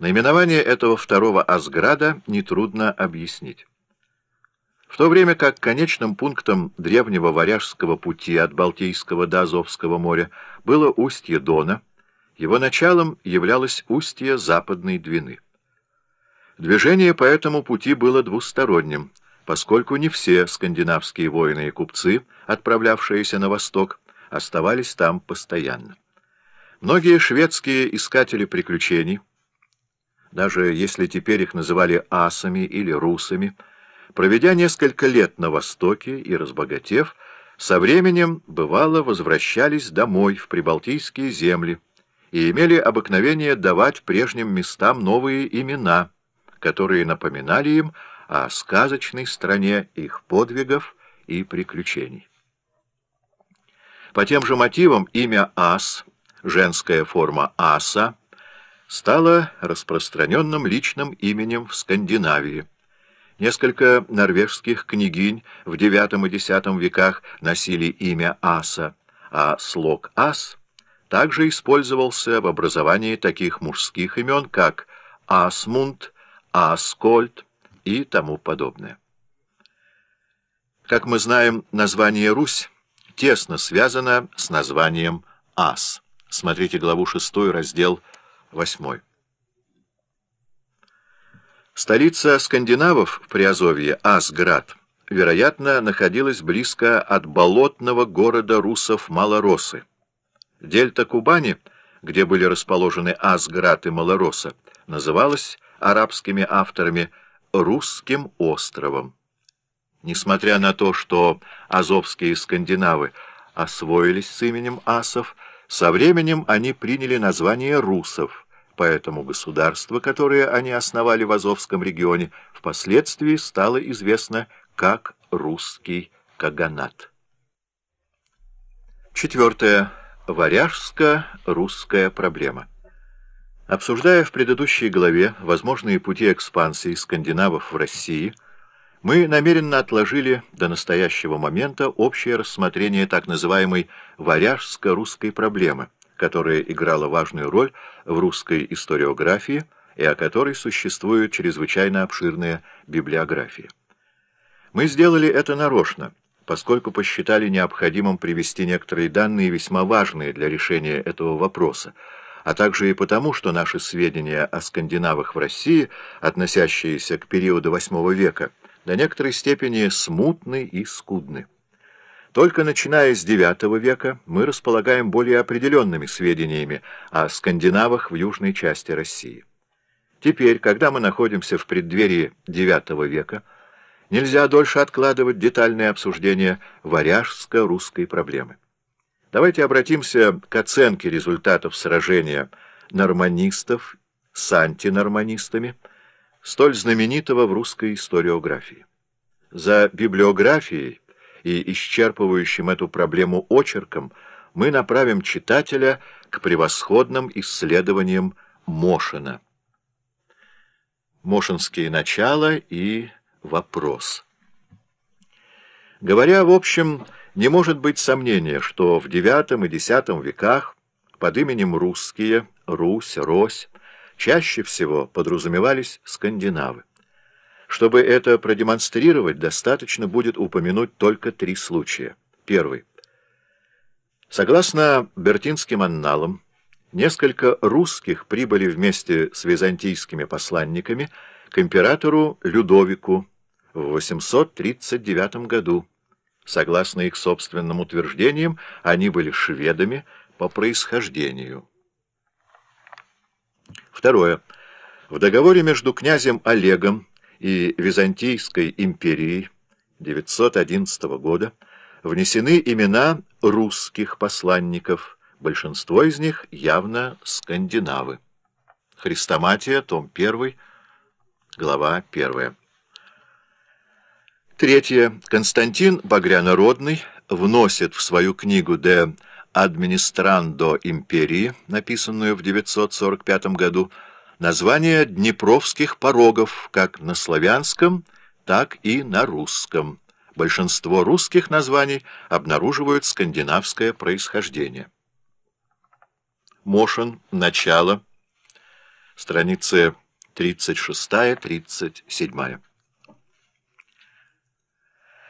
Наименование этого второго Асграда нетрудно объяснить. В то время как конечным пунктом древнего варяжского пути от Балтийского до Азовского моря было устье Дона, его началом являлось устье Западной Двины. Движение по этому пути было двусторонним, поскольку не все скандинавские воины и купцы, отправлявшиеся на восток, оставались там постоянно. Многие шведские искатели приключений, даже если теперь их называли асами или русами, проведя несколько лет на Востоке и разбогатев, со временем, бывало, возвращались домой в прибалтийские земли и имели обыкновение давать прежним местам новые имена, которые напоминали им о сказочной стране их подвигов и приключений. По тем же мотивам имя Ас, женская форма Аса, стало распространенным личным именем в Скандинавии. Несколько норвежских княгинь в IX и X веках носили имя Аса, а слог Ас также использовался в образовании таких мужских имен, как Асмунд, Аскольд и тому подобное. Как мы знаем, название «Русь» тесно связано с названием «Ас». Смотрите главу 6, раздел 8. Столица скандинавов в Приазовье, Асград, вероятно, находилась близко от болотного города русов Малоросы. Дельта Кубани, где были расположены Асград и Малороса, называлась арабскими авторами «Русским островом». Несмотря на то, что азовские скандинавы освоились с именем асов, со временем они приняли название русов, поэтому государство, которое они основали в Азовском регионе, впоследствии стало известно как русский каганат. Четвертое. Варяжско-русская проблема. Обсуждая в предыдущей главе возможные пути экспансии скандинавов в России, мы намеренно отложили до настоящего момента общее рассмотрение так называемой варяжско-русской проблемы, которая играла важную роль в русской историографии и о которой существует чрезвычайно обширная библиография. Мы сделали это нарочно, поскольку посчитали необходимым привести некоторые данные весьма важные для решения этого вопроса, а также и потому, что наши сведения о скандинавах в России, относящиеся к периоду VIII века, до некоторой степени смутны и скудны. Только начиная с IX века мы располагаем более определенными сведениями о скандинавах в южной части России. Теперь, когда мы находимся в преддверии IX века, нельзя дольше откладывать детальное обсуждение варяжско-русской проблемы. Давайте обратимся к оценке результатов сражения норманистов с антинорманистами, столь знаменитого в русской историографии. За библиографией и исчерпывающим эту проблему очерком мы направим читателя к превосходным исследованиям Мошина. Мошинские начала и вопрос. Говоря в общем, не может быть сомнения, что в IX и X веках под именем «русские», «Русь», «Рось» чаще всего подразумевались скандинавы. Чтобы это продемонстрировать, достаточно будет упомянуть только три случая. Первый. Согласно Бертинским анналам, несколько русских прибыли вместе с византийскими посланниками к императору Людовику в 839 году. Согласно их собственным утверждениям, они были шведами по происхождению. Второе. В договоре между князем Олегом и Византийской империей 911 года внесены имена русских посланников, большинство из них явно скандинавы. Христоматия, том 1, глава 1. Третье. Константин Багрянородный вносит в свою книгу «De Administrando империи», написанную в 945 году, название Днепровских порогов как на славянском, так и на русском. Большинство русских названий обнаруживают скандинавское происхождение. Мошин. Начало. Страницы 36-37.